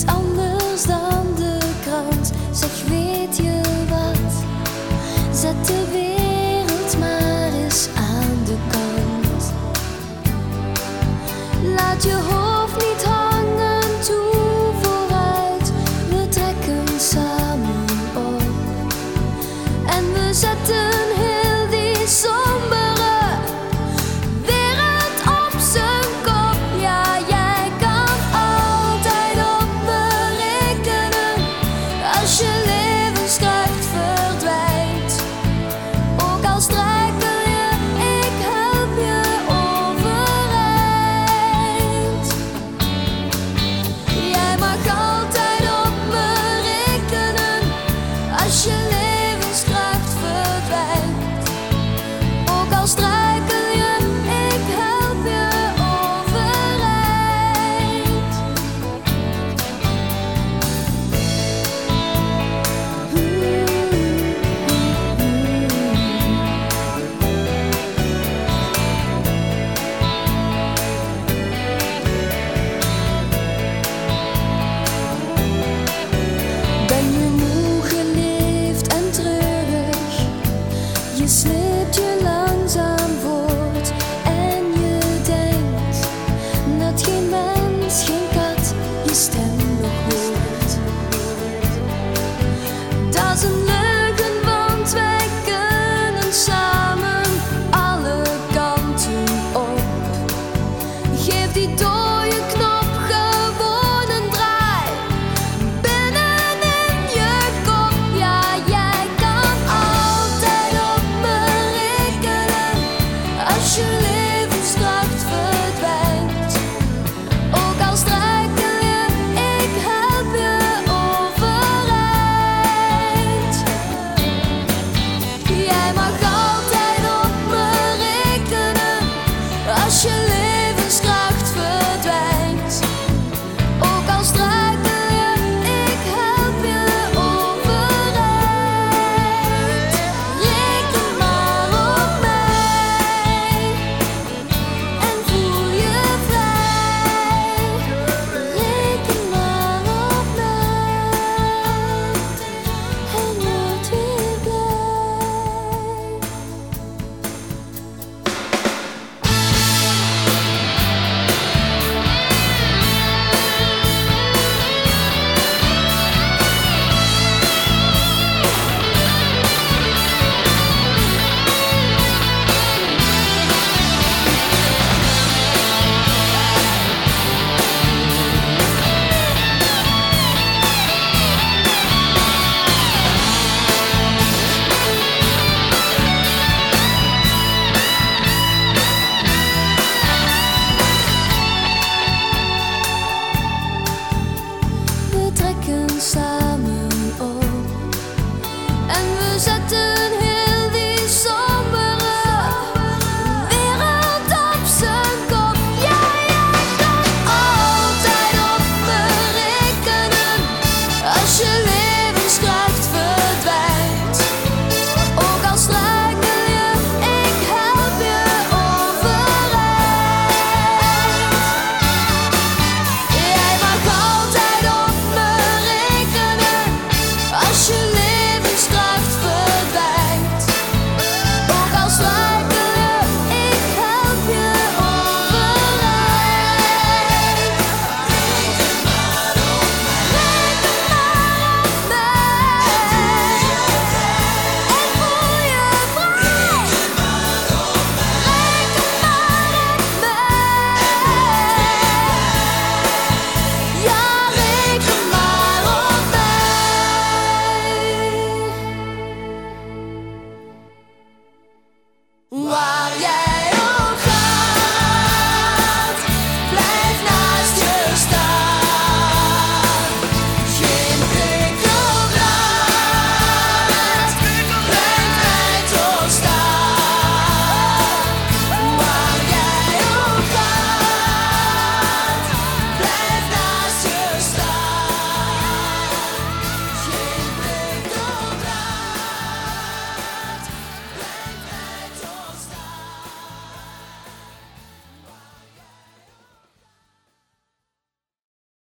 is anders dan de krant. Zeg, weet je wat? Zet de wereld maar eens aan de kant. Laat je horen.